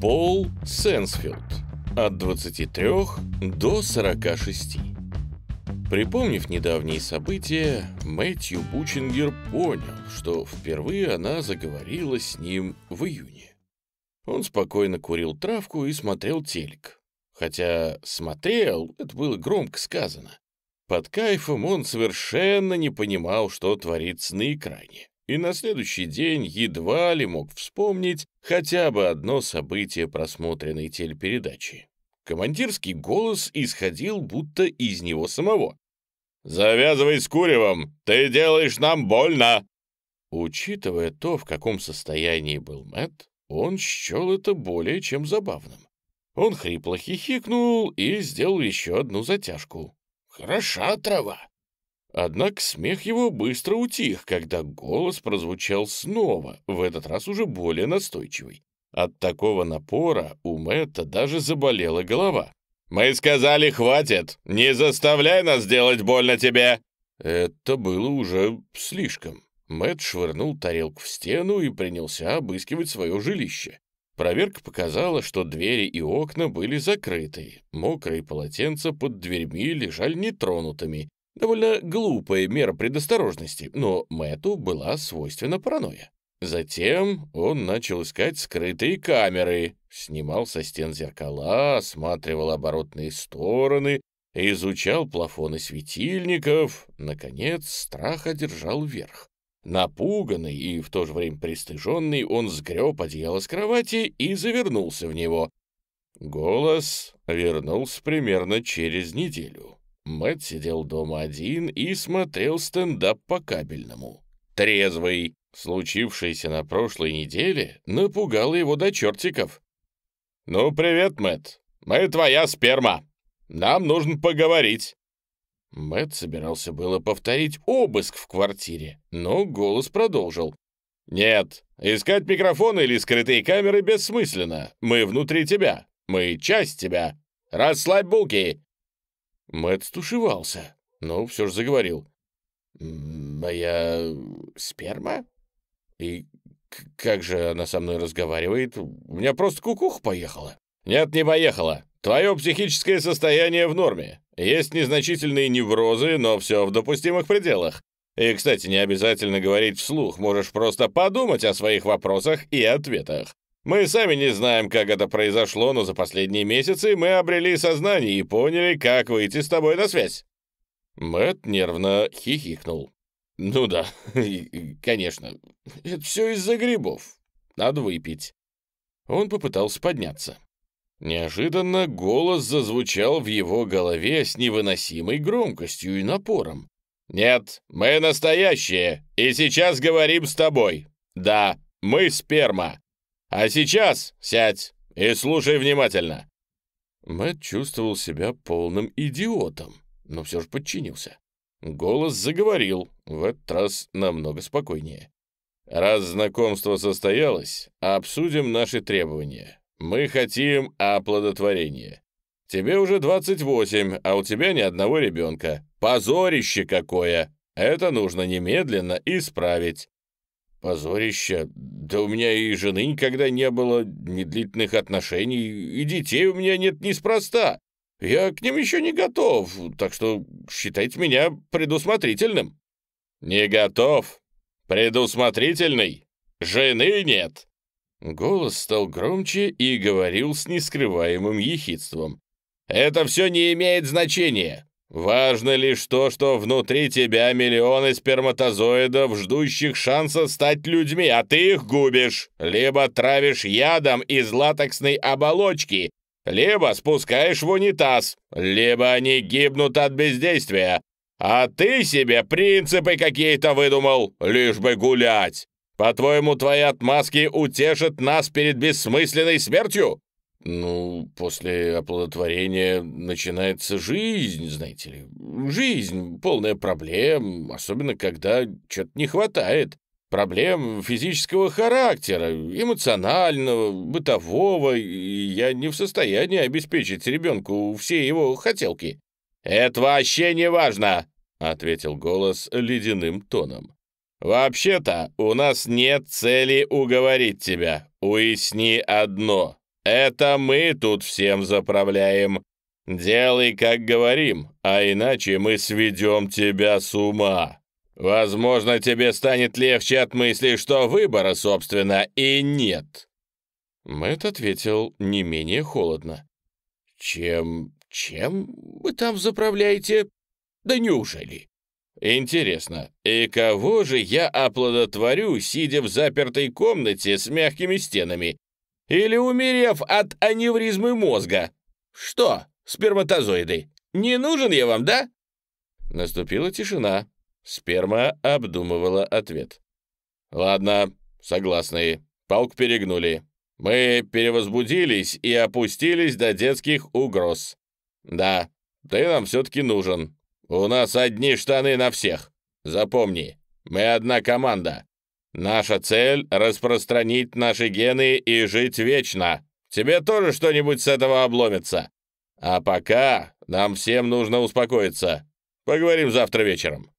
Пол Сенсфилд. От 23 до 46. Припомнив недавние события, Мэтью Бучингер понял, что впервые она заговорила с ним в июне. Он спокойно курил травку и смотрел телек. Хотя «смотрел» — это было громко сказано. Под кайфом он совершенно не понимал, что творится на экране, и на следующий день едва ли мог вспомнить хотя бы одно событие просмотренной телепередачи. Командирский голос исходил будто из него самого. «Завязывай с куревом! Ты делаешь нам больно!» Учитывая то, в каком состоянии был Мэтт, он счел это более чем забавным. Он хрипло хихикнул и сделал еще одну затяжку. «Хороша трава!» Однако смех его быстро утих, когда голос прозвучал снова, в этот раз уже более настойчивый. От такого напора у Мэтта даже заболела голова. «Мы сказали, хватит! Не заставляй нас делать больно тебе!» Это было уже слишком. Мэтт швырнул тарелку в стену и принялся обыскивать свое жилище. Проверка показала, что двери и окна были закрыты. Мокрые полотенца под дверьми лежали нетронутыми. Довольно глупая мера предосторожности, но Мэтту была свойственна паранойя. Затем он начал искать скрытые камеры, снимал со стен зеркала, осматривал оборотные стороны, изучал плафоны светильников. Наконец, страх одержал верх. Напуганный и в то же время пристыженный, он сгреб одеяло с кровати и завернулся в него. Голос вернулся примерно через неделю. Мэтт сидел дома один и смотрел стендап по кабельному. Трезвый, Случившееся на прошлой неделе напугало его до чертиков. «Ну, привет, Мэтт. Мы твоя сперма. Нам нужно поговорить». Мэтт собирался было повторить обыск в квартире, но голос продолжил. «Нет, искать микрофоны или скрытые камеры бессмысленно. Мы внутри тебя. Мы часть тебя. Расслабь булки!» Мэтт стушевался, но все же заговорил. «Моя сперма?» И как же она со мной разговаривает? У меня просто кукуха поехала. Нет, не поехала. Твое психическое состояние в норме. Есть незначительные неврозы, но все в допустимых пределах. И, кстати, не обязательно говорить вслух, можешь просто подумать о своих вопросах и ответах. Мы сами не знаем, как это произошло, но за последние месяцы мы обрели сознание и поняли, как выйти с тобой на связь». Мэт нервно хихикнул. «Ну да, конечно. Это все из-за грибов. Надо выпить». Он попытался подняться. Неожиданно голос зазвучал в его голове с невыносимой громкостью и напором. «Нет, мы настоящие, и сейчас говорим с тобой. Да, мы сперма. А сейчас сядь и слушай внимательно». Мэтт чувствовал себя полным идиотом, но все же подчинился. Голос заговорил, в этот раз намного спокойнее. «Раз знакомство состоялось, обсудим наши требования. Мы хотим оплодотворения. Тебе уже 28, а у тебя ни одного ребенка. Позорище какое! Это нужно немедленно исправить». «Позорище? Да у меня и жены никогда не было, ни длительных отношений, и детей у меня нет неспроста. Я к ним еще не готов, так что считайте меня предусмотрительным». «Не готов? Предусмотрительный? Жены нет!» Голос стал громче и говорил с нескрываемым ехидством. «Это все не имеет значения. Важно лишь то, что внутри тебя миллионы сперматозоидов, ждущих шанса стать людьми, а ты их губишь, либо травишь ядом из латексной оболочки, либо спускаешь в унитаз, либо они гибнут от бездействия. А ты себе принципы какие-то выдумал, лишь бы гулять. По-твоему, твои отмазки утешат нас перед бессмысленной смертью? Ну, после оплодотворения начинается жизнь, знаете ли. Жизнь, полная проблем, особенно когда чего-то не хватает. Проблем физического характера, эмоционального, бытового, и я не в состоянии обеспечить ребенку все его хотелки. «Это вообще не важно!» — ответил голос ледяным тоном. «Вообще-то у нас нет цели уговорить тебя. Уясни одно. Это мы тут всем заправляем. Делай, как говорим, а иначе мы сведем тебя с ума. Возможно, тебе станет легче от мысли, что выбора, собственно, и нет». Мэтт ответил не менее холодно. «Чем... чем вы там заправляете? Да неужели?» «Интересно, и кого же я оплодотворю, сидя в запертой комнате с мягкими стенами? Или умерев от аневризмы мозга? Что, сперматозоиды, не нужен я вам, да?» Наступила тишина. Сперма обдумывала ответ. «Ладно, согласны. Палку перегнули. Мы перевозбудились и опустились до детских угроз. Да, ты нам все-таки нужен. У нас одни штаны на всех. Запомни, мы одна команда. Наша цель — распространить наши гены и жить вечно. Тебе тоже что-нибудь с этого обломится. А пока нам всем нужно успокоиться. Поговорим завтра вечером».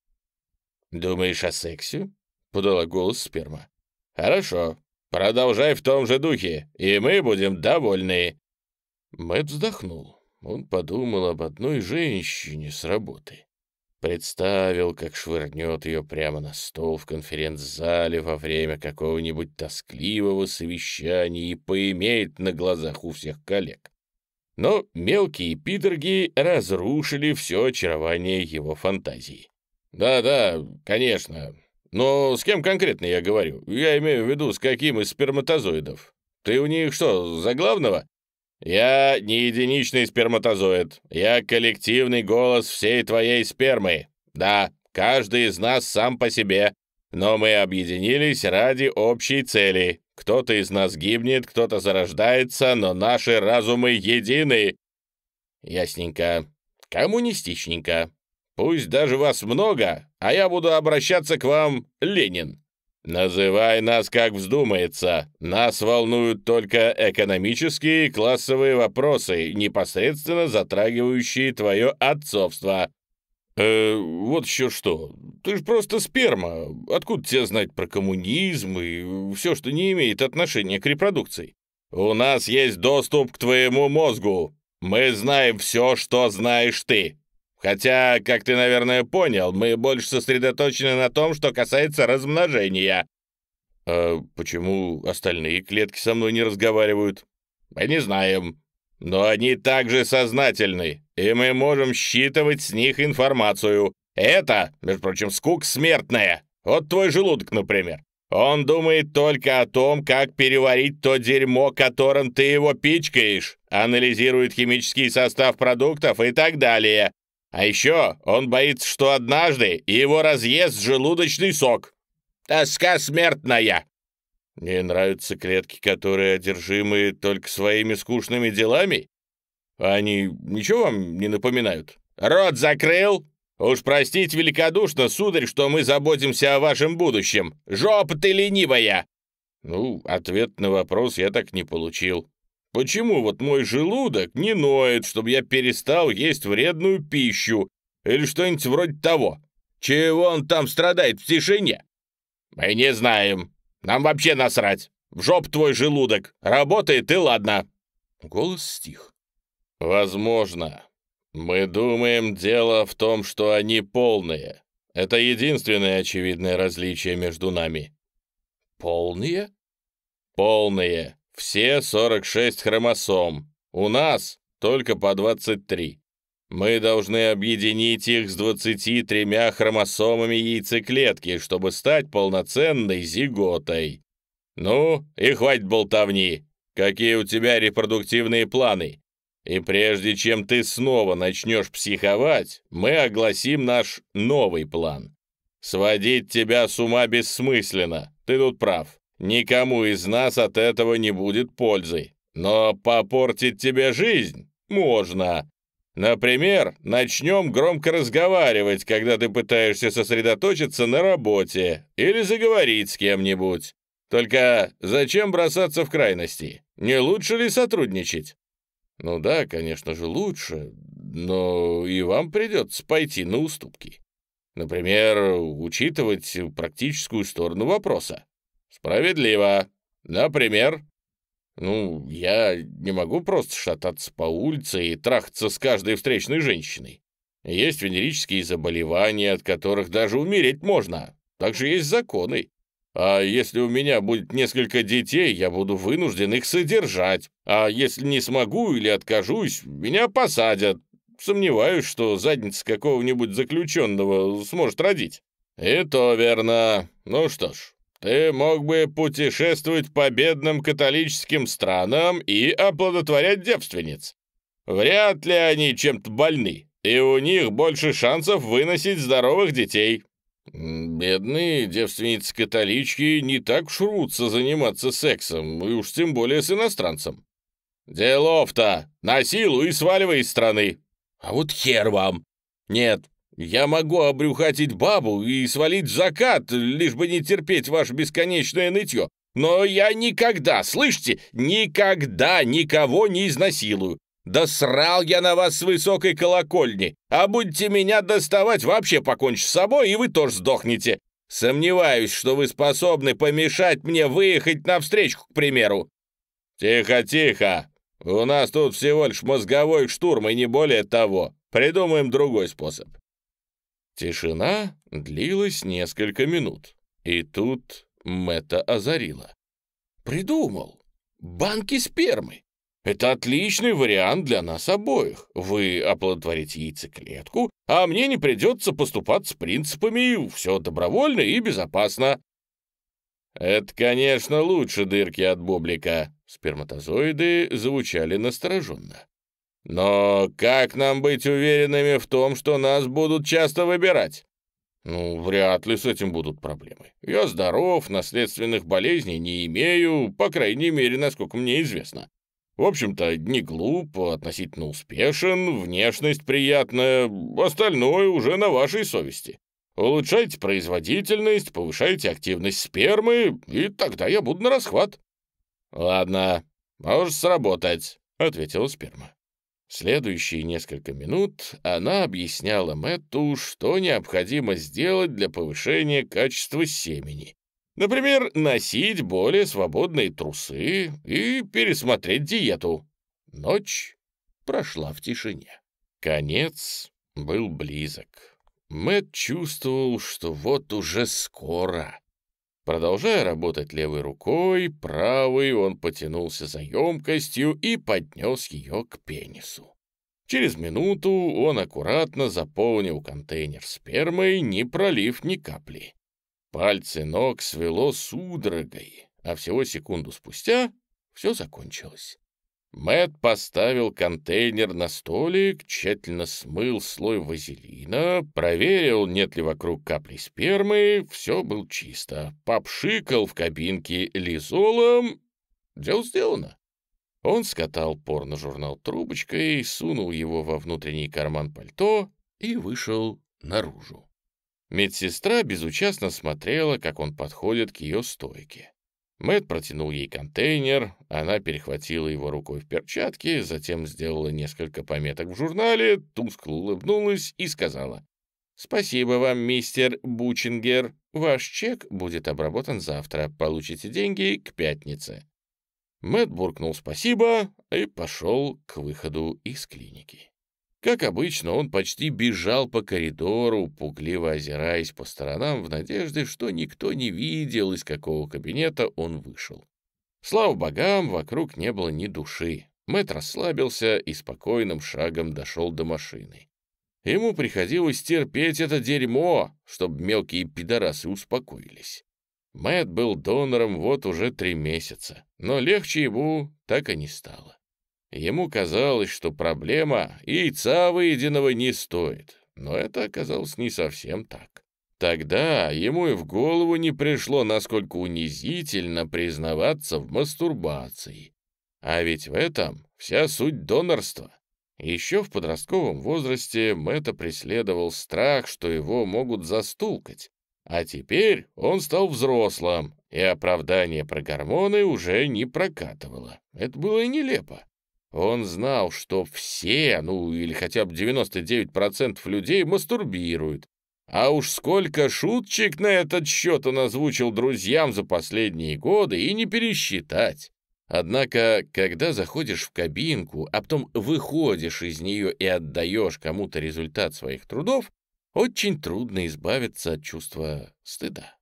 «Думаешь о сексе?» — подала голос сперма. «Хорошо. Продолжай в том же духе, и мы будем довольны». Мэтт вздохнул. Он подумал об одной женщине с работы. Представил, как швырнет ее прямо на стол в конференц-зале во время какого-нибудь тоскливого совещания и поимеет на глазах у всех коллег. Но мелкие пидорги разрушили все очарование его фантазии. «Да-да, конечно. Но с кем конкретно я говорю? Я имею в виду, с каким из сперматозоидов. Ты у них что, за главного?» «Я не единичный сперматозоид. Я коллективный голос всей твоей спермы. Да, каждый из нас сам по себе, но мы объединились ради общей цели. Кто-то из нас гибнет, кто-то зарождается, но наши разумы едины». «Ясненько. Коммунистичненько. Пусть даже вас много, а я буду обращаться к вам, Ленин. Называй нас как вздумается. Нас волнуют только экономические и классовые вопросы, непосредственно затрагивающие твое отцовство. Э, вот еще что. Ты ж просто сперма. Откуда тебе знать про коммунизм и все, что не имеет отношения к репродукции? У нас есть доступ к твоему мозгу. Мы знаем все, что знаешь ты. Хотя, как ты, наверное, понял, мы больше сосредоточены на том, что касается размножения». «А почему остальные клетки со мной не разговаривают?» «Мы не знаем. Но они также сознательны, и мы можем считывать с них информацию. Это, между прочим, скук смертная. Вот твой желудок, например. Он думает только о том, как переварить то дерьмо, которым ты его пичкаешь, анализирует химический состав продуктов и так далее. А еще он боится, что однажды его разъест желудочный сок. Тоска смертная!» «Не нравятся клетки, которые одержимы только своими скучными делами? Они ничего вам не напоминают?» «Рот закрыл? Уж простите великодушно, сударь, что мы заботимся о вашем будущем. Жопа ты ленивая!» Ну, ответ на вопрос я так не получил. Почему вот мой желудок не ноет, чтобы я перестал есть вредную пищу или что-нибудь вроде того? Чего он там страдает в тишине? Мы не знаем. Нам вообще насрать. В жоп твой желудок. Работает и ладно. Голос стих. Возможно. Мы думаем, дело в том, что они полные. Это единственное очевидное различие между нами. Полные? Полные. Все 46 хромосом. У нас только по 23. Мы должны объединить их с 23 хромосомами яйцеклетки, чтобы стать полноценной зиготой. Ну, и хватит болтовни. Какие у тебя репродуктивные планы? И прежде чем ты снова начнешь психовать, мы огласим наш новый план. Сводить тебя с ума бессмысленно, ты тут прав. Никому из нас от этого не будет пользы. Но попортить тебе жизнь можно. Например, начнем громко разговаривать, когда ты пытаешься сосредоточиться на работе или заговорить с кем-нибудь. Только зачем бросаться в крайности? Не лучше ли сотрудничать? Ну да, конечно же, лучше, но и вам придется пойти на уступки. Например, учитывать практическую сторону вопроса. Справедливо. Например? Ну, я не могу просто шататься по улице и трахаться с каждой встречной женщиной. Есть венерические заболевания, от которых даже умереть можно. Также есть законы. А если у меня будет несколько детей, я буду вынужден их содержать. А если не смогу или откажусь, меня посадят. Сомневаюсь, что задница какого-нибудь заключенного сможет родить. И то верно. Ну что ж, ты мог бы путешествовать по бедным католическим странам и оплодотворять девственниц. Вряд ли они чем-то больны, и у них больше шансов выносить здоровых детей. Бедные девственницы-католички не так уж рвутся заниматься сексом, и уж тем более с иностранцем. Делов-то! На силу и сваливай из страны! А вот хер вам! Нет, я могу обрюхатить бабу и свалить закат, лишь бы не терпеть ваше бесконечное нытье. Но я никогда, слышите, никогда никого не изнасилую. Да срал я на вас с высокой колокольни, а будете меня доставать, вообще покончу с собой, и вы тоже сдохнете. Сомневаюсь, что вы способны помешать мне выехать навстречу, к примеру». «Тихо, тихо. У нас тут всего лишь мозговой штурм, и не более того. Придумаем другой способ». Тишина длилась несколько минут, и тут Мэтта озарила. «Придумал! Банки спермы! Это отличный вариант для нас обоих. Вы оплодотворите яйцеклетку, а мне не придется поступать с принципами «все добровольно и безопасно». Это, конечно, лучше дырки от бублика. Сперматозоиды звучали настороженно. Но как нам быть уверенными в том, что нас будут часто выбирать? Ну, вряд ли с этим будут проблемы. Я здоров, наследственных болезней не имею, по крайней мере, насколько мне известно. В общем-то, не глуп, относительно успешен, внешность приятная, остальное уже на вашей совести. Улучшайте производительность, повышайте активность спермы, и тогда я буду на расхват». «Ладно, можешь сработать», — ответила сперма. Следующие несколько минут она объясняла Мэтту, что необходимо сделать для повышения качества семени, Например, носить более свободные трусы и пересмотреть диету. Ночь прошла в тишине. Конец был близок. Мэт чувствовал, что вот уже скоро. Продолжая работать левой рукой, правой он потянулся за емкостью и поднес ее к пенису. Через минуту он аккуратно заполнил контейнер спермой, не пролив ни капли. Пальцы ног свело судорогой, а всего секунду спустя все закончилось. Мэт поставил контейнер на столик, тщательно смыл слой вазелина, проверил, нет ли вокруг капли спермы, все было чисто. Попшикал в кабинке лизолом. Дело сделано. Он скатал порно-журнал трубочкой, сунул его во внутренний карман пальто и вышел наружу. Медсестра безучастно смотрела, как он подходит к ее стойке. Мэт протянул ей контейнер, она перехватила его рукой в перчатке, затем сделала несколько пометок в журнале, тускло улыбнулась и сказала «Спасибо вам, мистер Бучингер. Ваш чек будет обработан завтра. Получите деньги к пятнице». Мэт буркнул «спасибо» и пошел к выходу из клиники. Как обычно, он почти бежал по коридору, пугливо озираясь по сторонам в надежде, что никто не видел, из какого кабинета он вышел. Слава богам, вокруг не было ни души. Мэтт расслабился и спокойным шагом дошел до машины. Ему приходилось терпеть это дерьмо, чтобы мелкие пидорасы успокоились. Мэтт был донором вот уже три месяца, но легче ему так и не стало. Ему казалось, что проблема яйца выеденного не стоит, но это оказалось не совсем так. Тогда ему и в голову не пришло, насколько унизительно признаваться в мастурбации. А ведь в этом вся суть донорства. Еще в подростковом возрасте Мэтта преследовал страх, что его могут застулкать. А теперь он стал взрослым, и оправдание про гормоны уже не прокатывало. Это было нелепо. Он знал, что все, ну или хотя бы 99% людей мастурбируют. А уж сколько шутчик на этот счет он озвучил друзьям за последние годы и не пересчитать. Однако, когда заходишь в кабинку, а потом выходишь из нее и отдаешь кому-то результат своих трудов, очень трудно избавиться от чувства стыда.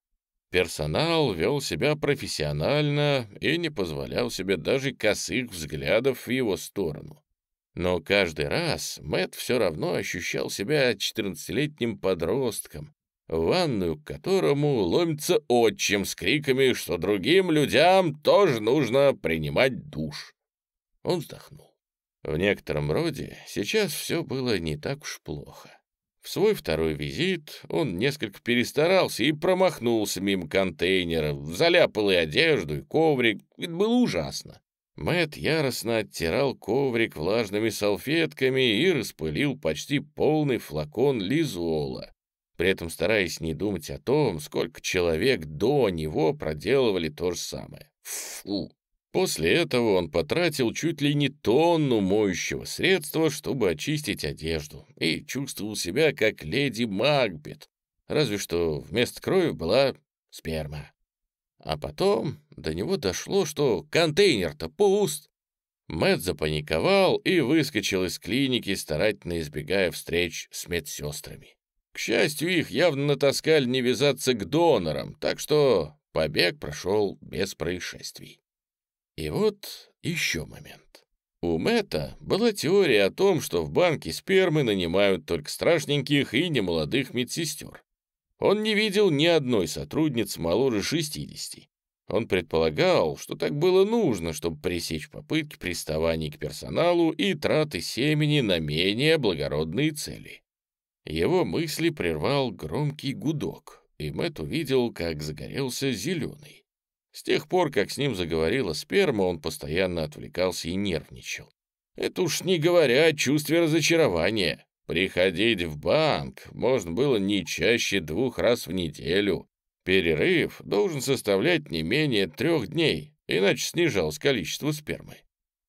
Персонал вел себя профессионально и не позволял себе даже косых взглядов в его сторону. Но каждый раз Мэт все равно ощущал себя 14-летним подростком, в ванную к которому ломится отчим с криками, что другим людям тоже нужно принимать душ. Он вздохнул. В некотором роде сейчас все было не так уж плохо. В свой второй визит он несколько перестарался и промахнулся мимо контейнера, заляпал и одежду, и коврик. Это было ужасно. Мэт яростно оттирал коврик влажными салфетками и распылил почти полный флакон лизола, при этом стараясь не думать о том, сколько человек до него проделывали то же самое. Фу! После этого он потратил чуть ли не тонну моющего средства, чтобы очистить одежду, и чувствовал себя как леди Макбет, разве что вместо крови была сперма. А потом до него дошло, что контейнер-то пуст. Мэтт запаниковал и выскочил из клиники, старательно избегая встреч с медсестрами. К счастью, их явно натаскали не вязаться к донорам, так что побег прошел без происшествий. И вот еще момент. У Мэтта была теория о том, что в банке спермы нанимают только страшненьких и немолодых медсестер. Он не видел ни одной сотрудницы моложе 60. Он предполагал, что так было нужно, чтобы пресечь попытки приставаний к персоналу и траты семени на менее благородные цели. Его мысли прервал громкий гудок, и Мэтт увидел, как загорелся зеленый. С тех пор, как с ним заговорила сперма, он постоянно отвлекался и нервничал. Это уж не говоря о чувстве разочарования. Приходить в банк можно было не чаще двух раз в неделю. Перерыв должен составлять не менее трех дней, иначе снижалось количество спермы.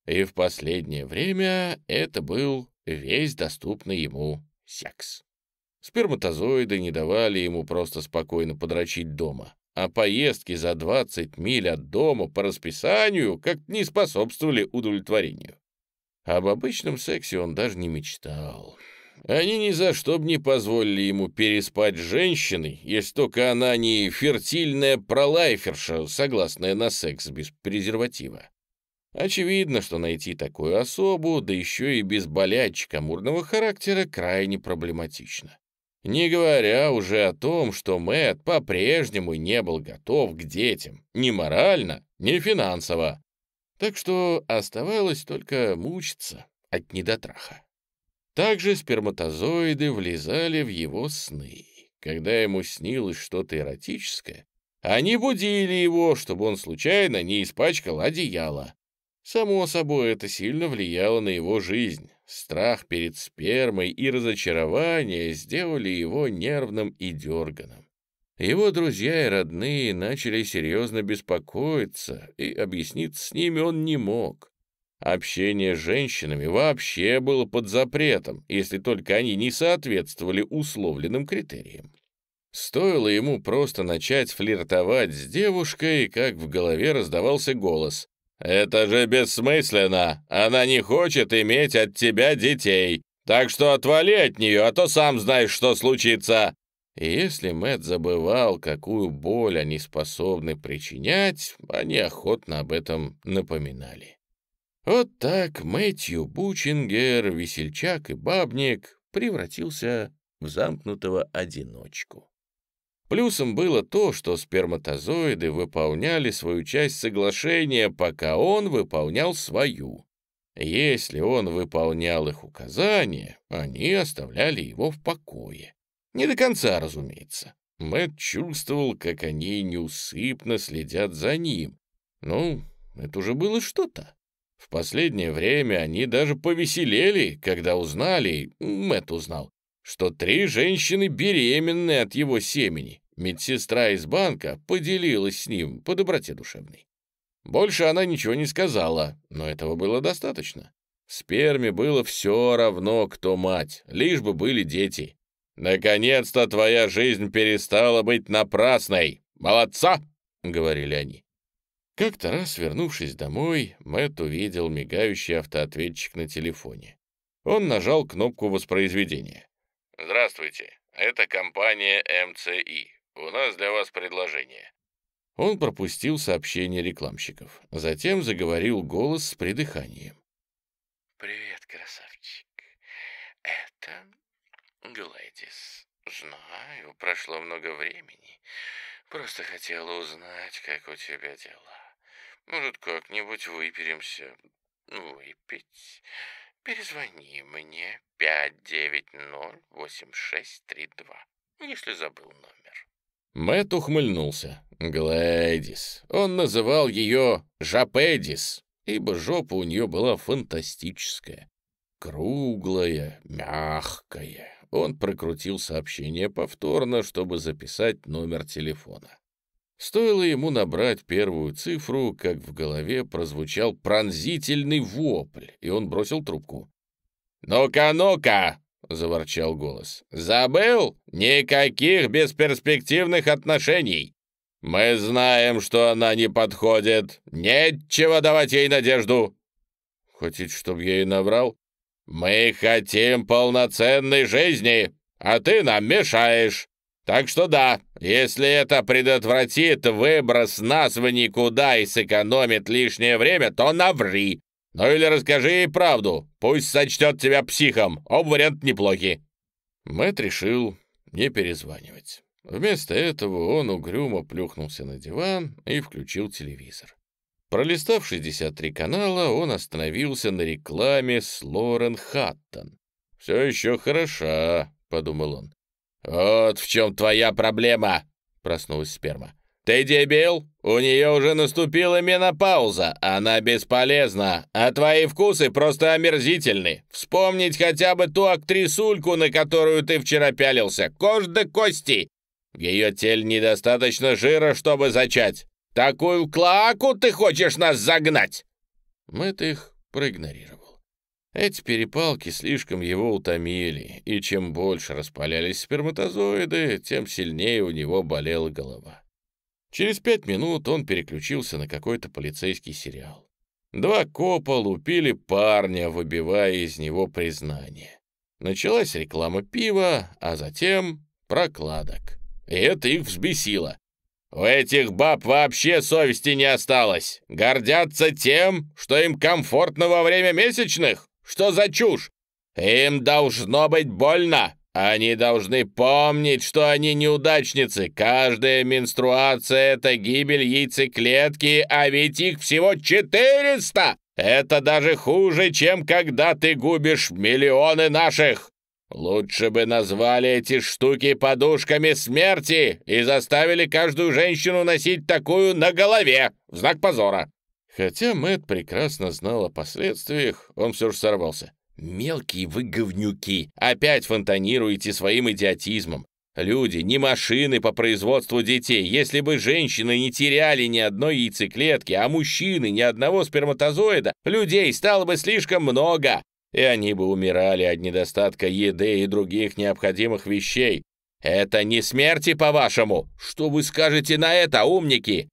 И в последнее время это был весь доступный ему секс. Сперматозоиды не давали ему просто спокойно подрочить дома а поездки за 20 миль от дома по расписанию как не способствовали удовлетворению. Об обычном сексе он даже не мечтал. Они ни за что бы не позволили ему переспать с женщиной, если только она не фертильная пролайферша, согласная на секс без презерватива. Очевидно, что найти такую особу, да еще и без болячек амурного характера, крайне проблематично. Не говоря уже о том, что Мэтт по-прежнему не был готов к детям, ни морально, ни финансово. Так что оставалось только мучиться от недотраха. Также сперматозоиды влезали в его сны. Когда ему снилось что-то эротическое, они будили его, чтобы он случайно не испачкал одеяло. Само собой, это сильно влияло на его жизнь. Страх перед спермой и разочарование сделали его нервным и дерганым. Его друзья и родные начали серьезно беспокоиться, и объясниться с ними он не мог. Общение с женщинами вообще было под запретом, если только они не соответствовали условленным критериям. Стоило ему просто начать флиртовать с девушкой, как в голове раздавался голос. «Это же бессмысленно! Она не хочет иметь от тебя детей! Так что отвали от нее, а то сам знаешь, что случится!» И если Мэт забывал, какую боль они способны причинять, они охотно об этом напоминали. Вот так Мэтью Бучингер, весельчак и бабник превратился в замкнутого одиночку. Плюсом было то, что сперматозоиды выполняли свою часть соглашения, пока он выполнял свою. Если он выполнял их указания, они оставляли его в покое. Не до конца, разумеется. Мэтт чувствовал, как они неусыпно следят за ним. Ну, это уже было что-то. В последнее время они даже повеселели, когда узнали, Мэтт узнал, что три женщины беременны от его семени. Медсестра из банка поделилась с ним по доброте душевной. Больше она ничего не сказала, но этого было достаточно. Сперме было все равно, кто мать, лишь бы были дети. «Наконец-то твоя жизнь перестала быть напрасной! Молодца!» — говорили они. Как-то раз, вернувшись домой, Мэтт увидел мигающий автоответчик на телефоне. Он нажал кнопку воспроизведения. «Здравствуйте, это компания МЦИ. У нас для вас предложение». Он пропустил сообщение рекламщиков. Затем заговорил голос с придыханием. «Привет, красавчик. Это Глэдис. Знаю, прошло много времени. Просто хотела узнать, как у тебя дела. Может, как-нибудь выперемся выпить? Перезвони мне 590-8632, если забыл номер. Мэтт ухмыльнулся. Глэдис. Он называл ее Жапедис, ибо жопа у нее была фантастическая. Круглая, мягкая. Он прокрутил сообщение повторно, чтобы записать номер телефона. Стоило ему набрать первую цифру, как в голове прозвучал пронзительный вопль, и он бросил трубку. «Ну-ка, ну-ка!» — заворчал голос. «Забыл? Никаких бесперспективных отношений! Мы знаем, что она не подходит. Нечего давать ей надежду!» «Хотите, чтобы я ей наврал?» «Мы хотим полноценной жизни, а ты нам мешаешь. Так что да, если это предотвратит выброс нас в никуда и сэкономит лишнее время, то наври. Ну или расскажи ей правду, пусть сочтет тебя психом, оба варианта неплохи». Мэтт решил не перезванивать. Вместо этого он угрюмо плюхнулся на диван и включил телевизор. Пролистав 63 канала, он остановился на рекламе с Лорен Хаттон. «Все еще хороша», — подумал он. «Вот в чем твоя проблема!» — проснулась сперма. «Ты дебил? У нее уже наступила менопауза. Она бесполезна, а твои вкусы просто омерзительны. Вспомнить хотя бы ту актрисульку, на которую ты вчера пялился. Кожь да кости. В ее теле недостаточно жира, чтобы зачать. Такую клаку ты хочешь нас загнать?» Мэтт их проигнорировал. Эти перепалки слишком его утомили, и чем больше распалялись сперматозоиды, тем сильнее у него болела голова. Через пять минут он переключился на какой-то полицейский сериал. Два копа лупили парня, выбивая из него признание. Началась реклама пива, а затем прокладок. И это их взбесило. У этих баб вообще совести не осталось. Гордятся тем, что им комфортно во время месячных. Что за чушь? Им должно быть больно. Они должны помнить, что они неудачницы. Каждая менструация — это гибель яйцеклетки, а ведь их всего 400! Это даже хуже, чем когда ты губишь миллионы наших. Лучше бы назвали эти штуки подушками смерти и заставили каждую женщину носить такую на голове, в знак позора. Хотя Мэт прекрасно знал о последствиях, он все же сорвался. «Мелкие вы говнюки! Опять фонтанируете своим идиотизмом! Люди, не машины по производству детей. Если бы женщины не теряли ни одной яйцеклетки, а мужчины ни одного сперматозоида, людей стало бы слишком много, и они бы умирали от недостатка еды и других необходимых вещей. Это не смерти, по-вашему? Что вы скажете на это, умники?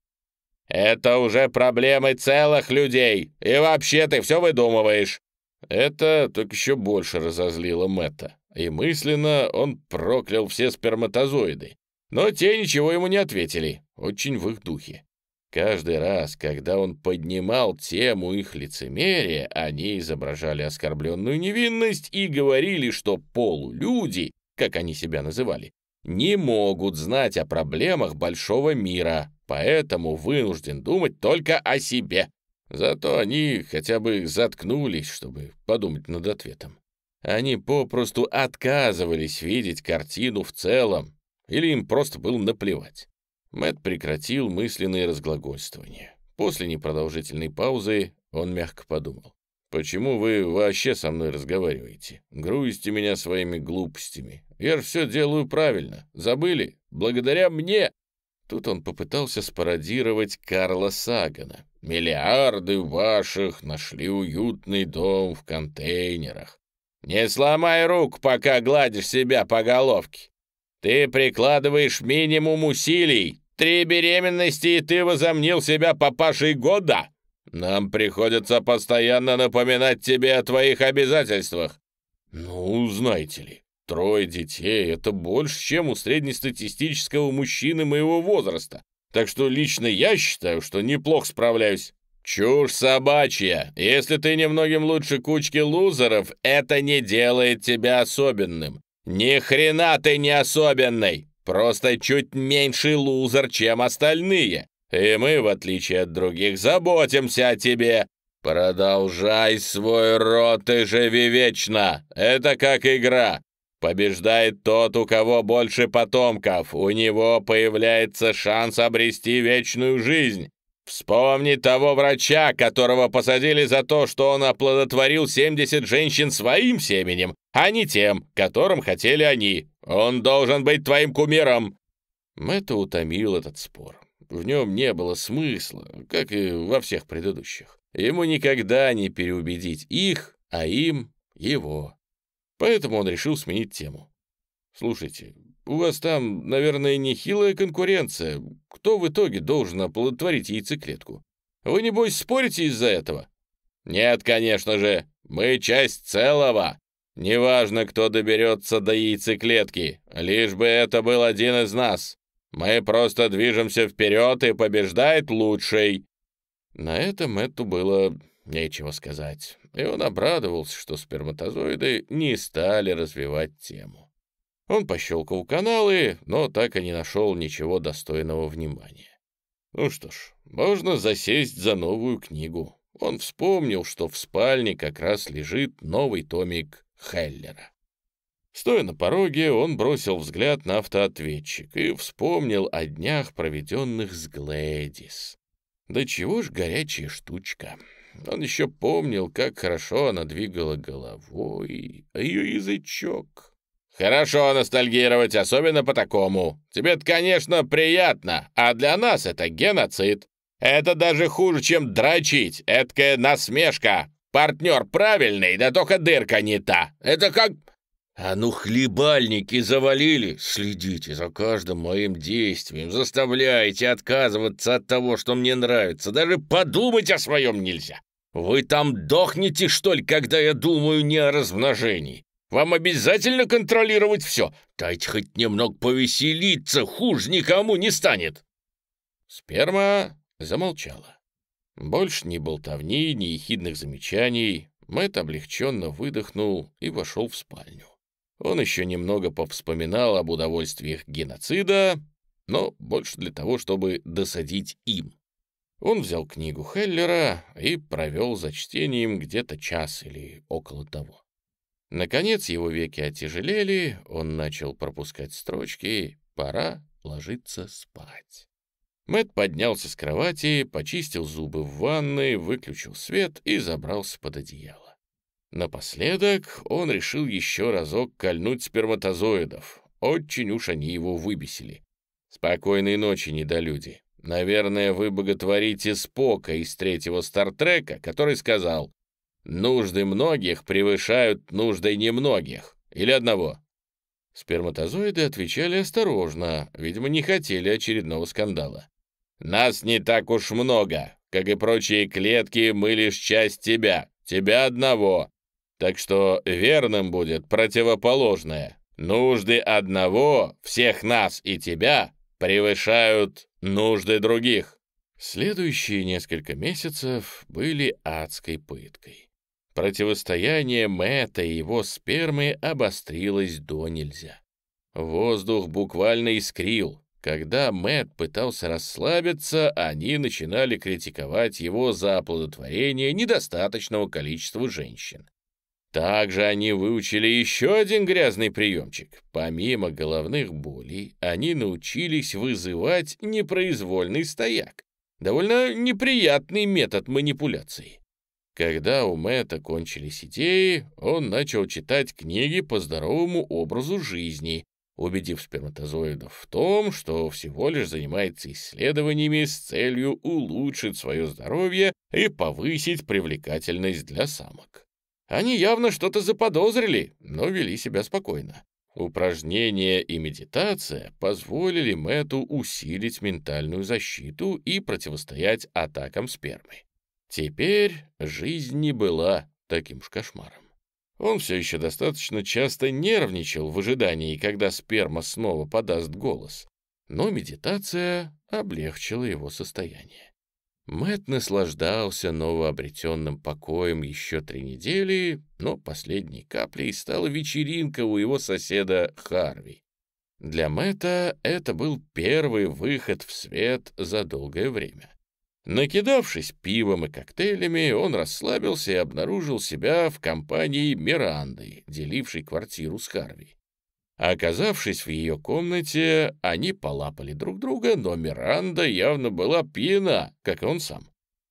Это уже проблемы целых людей. И вообще ты все выдумываешь. Это только еще больше разозлило Мэтта. И мысленно он проклял все сперматозоиды. Но те ничего ему не ответили. Очень в их духе. Каждый раз, когда он поднимал тему их лицемерия, они изображали оскорбленную невинность и говорили, что полулюди, как они себя называли, не могут знать о проблемах большого мира, поэтому вынужден думать только о себе. Зато они хотя бы заткнулись, чтобы подумать над ответом. Они попросту отказывались видеть картину в целом, или им просто было наплевать. Мэт прекратил мысленные разглагольствования. После непродолжительной паузы он мягко подумал. «Почему вы вообще со мной разговариваете? Грузите меня своими глупостями. Я же все делаю правильно. Забыли? Благодаря мне!» Тут он попытался спародировать Карла Сагана. «Миллиарды ваших нашли уютный дом в контейнерах. Не сломай рук, пока гладишь себя по головке. Ты прикладываешь минимум усилий, Три беременности, и ты возомнил себя папашей года? Нам приходится постоянно напоминать тебе о твоих обязательствах». «Ну, знаете ли, трое детей — это больше, чем у среднестатистического мужчины моего возраста. Так что лично я считаю, что неплохо справляюсь». «Чушь собачья! Если ты немногим лучше кучки лузеров, это не делает тебя особенным. Ни хрена ты не особенный! Просто чуть меньший лузер, чем остальные. И мы, в отличие от других, заботимся о тебе. Продолжай свой род и живи вечно. Это как игра. Побеждает тот, у кого больше потомков. У него появляется шанс обрести вечную жизнь. Вспомни того врача, которого посадили за то, что он оплодотворил 70 женщин своим семенем, а не тем, которым хотели они. Он должен быть твоим кумиром!» Мэтта утомил этот спор. В нем не было смысла, как и во всех предыдущих. Ему никогда не переубедить их, а им — его. Поэтому он решил сменить тему. «Слушайте, у вас там, наверное, нехилая конкуренция. Кто в итоге должен оплодотворить яйцеклетку? Вы, небось, спорите из-за этого? Нет, конечно же. Мы часть целого. Неважно, кто доберется до яйцеклетки, лишь бы это был один из нас. Мы просто движемся вперед, и побеждает лучший». На этом Мэтту было нечего сказать, и он обрадовался, что сперматозоиды не стали развивать тему. Он пощелкал каналы, но так и не нашел ничего достойного внимания. Ну что ж, можно засесть за новую книгу. Он вспомнил, что в спальне как раз лежит новый томик Хеллера. Стоя на пороге, он бросил взгляд на автоответчик и вспомнил о днях, проведенных с Глэдис. Да чего ж горячая штучка. Он еще помнил, как хорошо она двигала головой, а ее язычок «Хорошо ностальгировать, особенно по такому. Тебе-то, конечно, приятно, а для нас это геноцид. Это даже хуже, чем дрочить. Эдакая насмешка. Партнер правильный, да только дырка не та. Это как...» «А ну, хлебальники завалили! Следите за каждым моим действием, заставляете отказываться от того, что мне нравится. Даже подумать о своем нельзя. Вы там дохнете, что ли, когда я думаю не о размножении? Вам обязательно контролировать все. Дайте хоть немного повеселиться, хуже никому не станет». Сперма замолчала. Больше ни болтовни, ни ехидных замечаний. Мэтт облегченно выдохнул и вошел в спальню. Он еще немного повспоминал об удовольствиях геноцида, но больше для того, чтобы досадить им. Он взял книгу Хеллера и провел за чтением где-то час или около того. Наконец его веки отяжелели, он начал пропускать строчки, пора ложиться спать. Мэт поднялся с кровати, почистил зубы в ванной, выключил свет и забрался под одеяло. Напоследок он решил еще разок кольнуть сперматозоидов. Очень уж они его выбесили. Спокойной ночи, недолюди. Наверное, вы боготворите Спока из третьего Стартрека, который сказал Нужды многих превышают нужды немногих. Или одного. Сперматозоиды отвечали осторожно, видимо, не хотели очередного скандала. «Нас не так уж много. Как и прочие клетки, мы лишь часть тебя. Тебя одного. Так что верным будет противоположное. Нужды одного, всех нас и тебя, превышают нужды других». Следующие несколько месяцев были адской пыткой. Противостояние Мэтта и его спермы обострилось до нельзя. Воздух буквально искрил. Когда Мэтт пытался расслабиться, они начинали критиковать его за оплодотворение недостаточного количества женщин. Также они выучили еще один грязный приемчик. Помимо головных болей, они научились вызывать непроизвольный стояк. Довольно неприятный метод манипуляции. Когда у Мэтта кончились идеи, он начал читать книги по здоровому образу жизни, убедив сперматозоидов в том, что всего лишь занимается исследованиями с целью улучшить свое здоровье и повысить привлекательность для самок. Они явно что-то заподозрили, но вели себя спокойно. Упражнения и медитация позволили Мэту усилить ментальную защиту и противостоять атакам спермы. Теперь жизнь не была таким уж кошмаром. Он все еще достаточно часто нервничал в ожидании, когда сперма снова подаст голос, но медитация облегчила его состояние. Мэт наслаждался новообретенным покоем еще три недели, но последней каплей стала вечеринка у его соседа Харви. Для Мэта это был первый выход в свет за долгое время. Накидавшись пивом и коктейлями, он расслабился и обнаружил себя в компании Миранды, делившей квартиру с Харви. Оказавшись в ее комнате, они полапали друг друга, но Миранда явно была пьяна, как и он сам.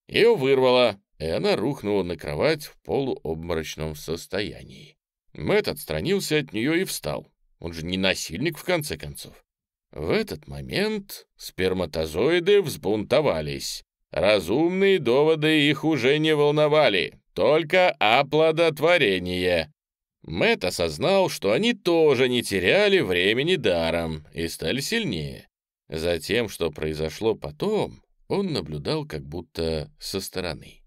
Ее вырвало, и она рухнула на кровать в полуобморочном состоянии. Мэт отстранился от нее и встал. Он же не насильник, в конце концов. В этот момент сперматозоиды взбунтовались. Разумные доводы их уже не волновали, только оплодотворение. Мэт осознал, что они тоже не теряли времени даром и стали сильнее. За тем, что произошло потом, он наблюдал как будто со стороны.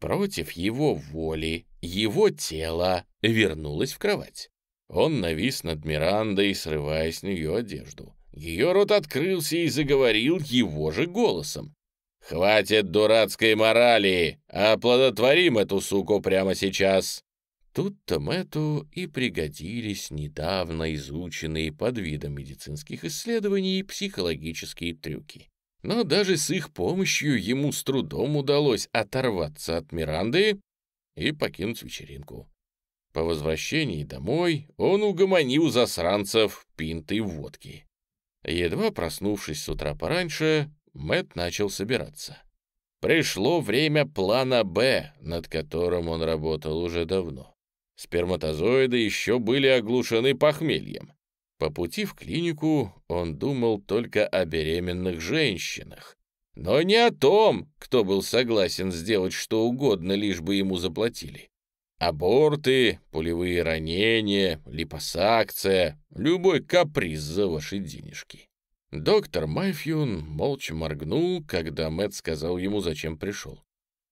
Против его воли, его тело вернулось в кровать. Он навис над Мирандой, срывая с нее одежду. Ее рот открылся и заговорил его же голосом. «Хватит дурацкой морали! Оплодотворим эту суку прямо сейчас!» Тут-то Мэтту и пригодились недавно изученные под видом медицинских исследований психологические трюки. Но даже с их помощью ему с трудом удалось оторваться от Миранды и покинуть вечеринку. По возвращении домой он угомонил засранцев пинтой водки. Едва проснувшись с утра пораньше, Мэт начал собираться. Пришло время плана «Б», над которым он работал уже давно. Сперматозоиды еще были оглушены похмельем. По пути в клинику он думал только о беременных женщинах, но не о том, кто был согласен сделать что угодно, лишь бы ему заплатили. Аборты, пулевые ранения, липосакция, любой каприз за ваши денежки. Доктор Майфьюн молча моргнул, когда Мэтт сказал ему, зачем пришел.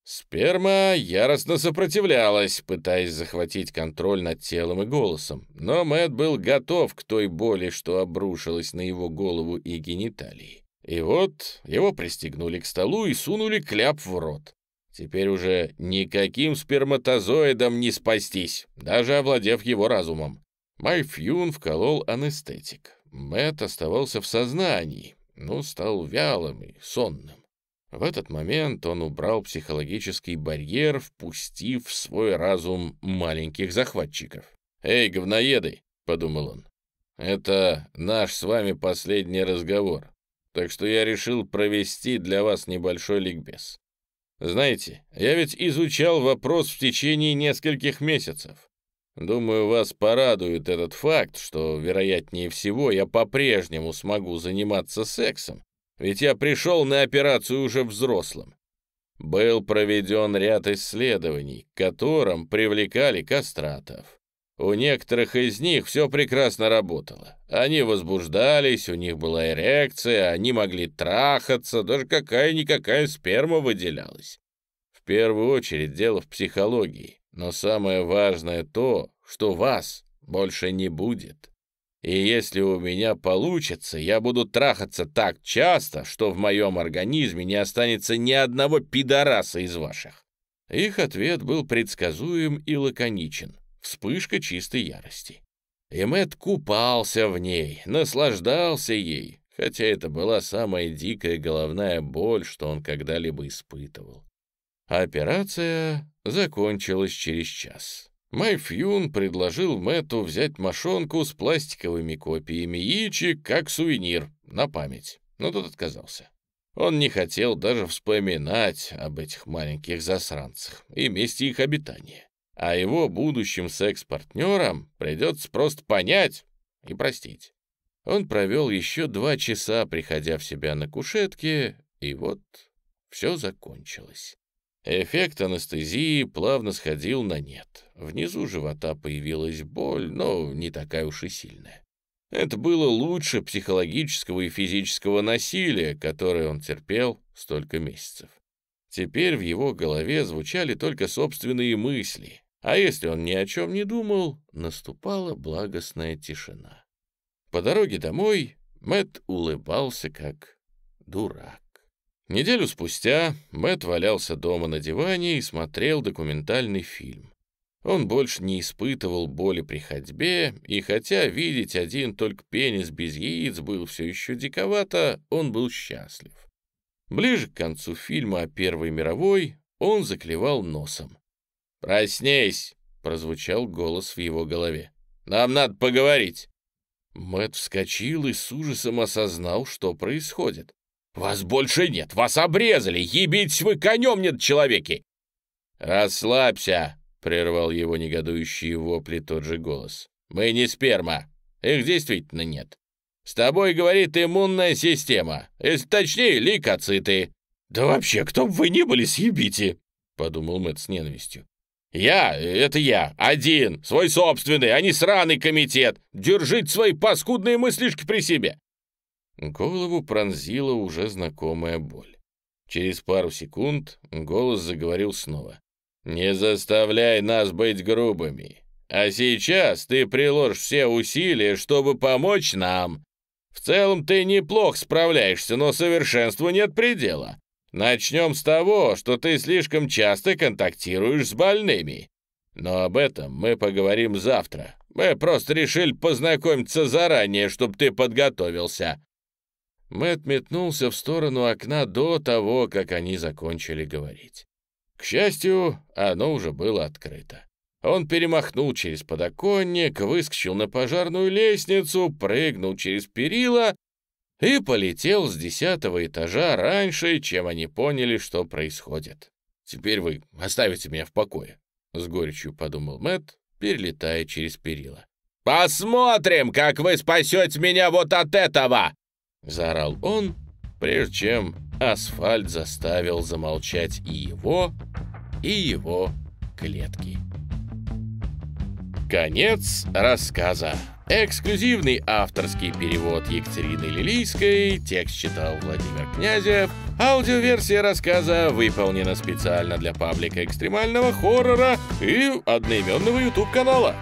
Сперма яростно сопротивлялась, пытаясь захватить контроль над телом и голосом, но Мэтт был готов к той боли, что обрушилась на его голову и гениталии. И вот его пристегнули к столу и сунули кляп в рот. Теперь уже никаким сперматозоидом не спастись, даже овладев его разумом. Майфьюн вколол анестетик. Мэтт оставался в сознании, но стал вялым и сонным. В этот момент он убрал психологический барьер, впустив в свой разум маленьких захватчиков. «Эй, говноеды!» — подумал он. «Это наш с вами последний разговор, так что я решил провести для вас небольшой ликбез. Знаете, я ведь изучал вопрос в течение нескольких месяцев. Думаю, вас порадует этот факт, что, вероятнее всего, я по-прежнему смогу заниматься сексом, ведь я пришел на операцию уже взрослым. Был проведен ряд исследований, к которым привлекали кастратов. У некоторых из них все прекрасно работало. Они возбуждались, у них была эрекция, они могли трахаться, даже какая-никакая сперма выделялась. В первую очередь дело в психологии, но самое важное то, что вас больше не будет. И если у меня получится, я буду трахаться так часто, что в моем организме не останется ни одного пидораса из ваших». Их ответ был предсказуем и лаконичен. Вспышка чистой ярости. И Мэтт купался в ней, наслаждался ей, хотя это была самая дикая головная боль, что он когда-либо испытывал. Операция закончилась через час. Майфьюн предложил Мэтту взять мошонку с пластиковыми копиями яичек как сувенир на память, но тот отказался. Он не хотел даже вспоминать об этих маленьких засранцах и месте их обитания. А его будущим секс-партнерам придется просто понять и простить. Он провел еще два часа, приходя в себя на кушетке, и вот все закончилось. Эффект анестезии плавно сходил на нет. Внизу живота появилась боль, но не такая уж и сильная. Это было лучше психологического и физического насилия, которое он терпел столько месяцев. Теперь в его голове звучали только собственные мысли, а если он ни о чем не думал, наступала благостная тишина. По дороге домой Мэт улыбался как дурак. Неделю спустя Мэт валялся дома на диване и смотрел документальный фильм. Он больше не испытывал боли при ходьбе, и хотя видеть один только пенис без яиц был все еще диковато, он был счастлив. Ближе к концу фильма о Первой мировой он заклевал носом. «Проснись!» — прозвучал голос в его голове. «Нам надо поговорить!» Мэт вскочил и с ужасом осознал, что происходит. «Вас больше нет! Вас обрезали! Ебитесь вы конем нет, человеки!» «Расслабься!» Прервал его негодующие вопли тот же голос. «Мы не сперма. Их действительно нет. С тобой, говорит, иммунная система. Если точнее, лейкоциты». «Да вообще, кто бы вы ни были, съебите!» — подумал Мэтт с ненавистью. «Я, это я, один, свой собственный, а не сраный комитет. Держите свои паскудные мыслишки при себе!» Голову пронзила уже знакомая боль. Через пару секунд голос заговорил снова. «Не заставляй нас быть грубыми. А сейчас ты приложишь все усилия, чтобы помочь нам. В целом ты неплохо справляешься, но совершенству нет предела. Начнем с того, что ты слишком часто контактируешь с больными. Но об этом мы поговорим завтра. Мы просто решили познакомиться заранее, чтобы ты подготовился». Мэт метнулся в сторону окна до того, как они закончили говорить. К счастью, оно уже было открыто. Он перемахнул через подоконник, выскочил на пожарную лестницу, прыгнул через перила и полетел с десятого этажа раньше, чем они поняли, что происходит. «Теперь вы оставите меня в покое», — с горечью подумал Мэтт, перелетая через перила. «Посмотрим, как вы спасете меня вот от этого!» — заорал он, прежде чем асфальт заставил замолчать и его, и его клетки. Конец рассказа. Эксклюзивный авторский перевод Екатерины Лилийской, текст читал Владимир Князев, аудиоверсия рассказа выполнена специально для паблика экстремального хоррора и одноименного YouTube-канала.